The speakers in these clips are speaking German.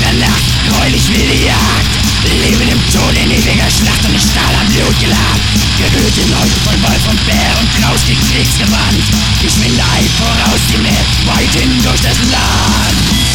der Nacht heul ich wie die Jagd. Leben im Tod in ewiger Schlacht und ich stahl am Blut gelabt Gerührt in Häuten von Wolf und Bär und Klaus die Kriegsgewand. Ich bin da voraus die Map, weithin durch das Land.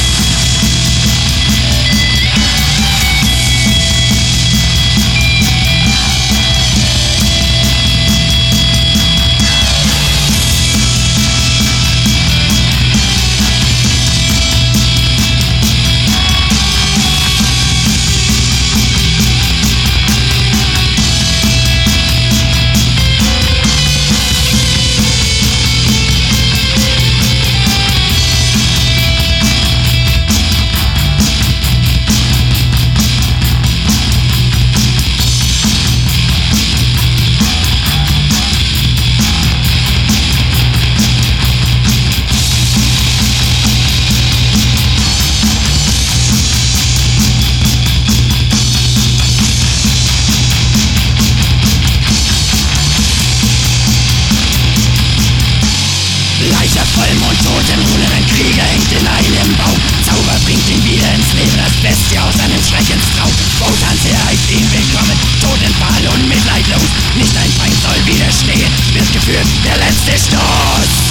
Vollmond, totem Runen, ein Krieger hängt in einem Baum. Zauber bringt ihn wieder ins Leben, das Bestie aus seinem Schreckenstraum. Wotan's her heißt ihn willkommen, Totenfall und mitleidlos. Nicht ein Feind soll widerstehen, wird geführt der letzte Sturm.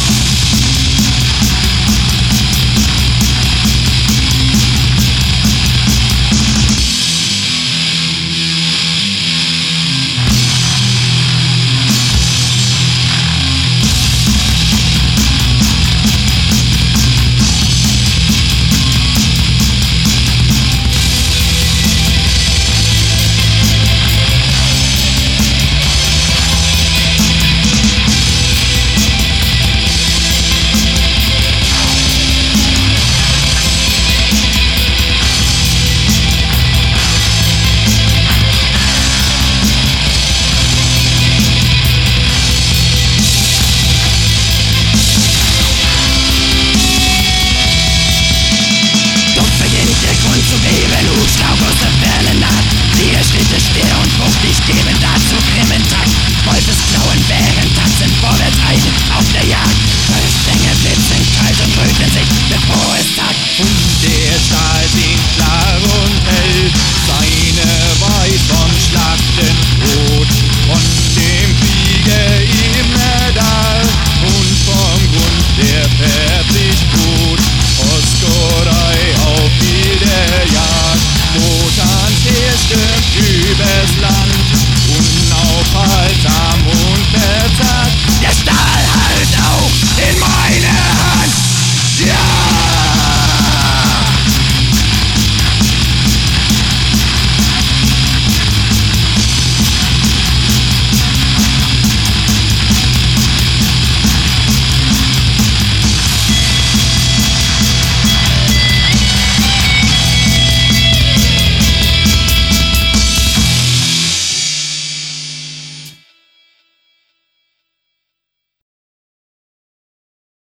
Der Stahl singt klar und hell, seine Weiß vom Schlachten rot, von dem Kriege ihm da und vom Grund der Fertig gut. Oskorei auf Wiederjagd, Motans herrschte übers Land.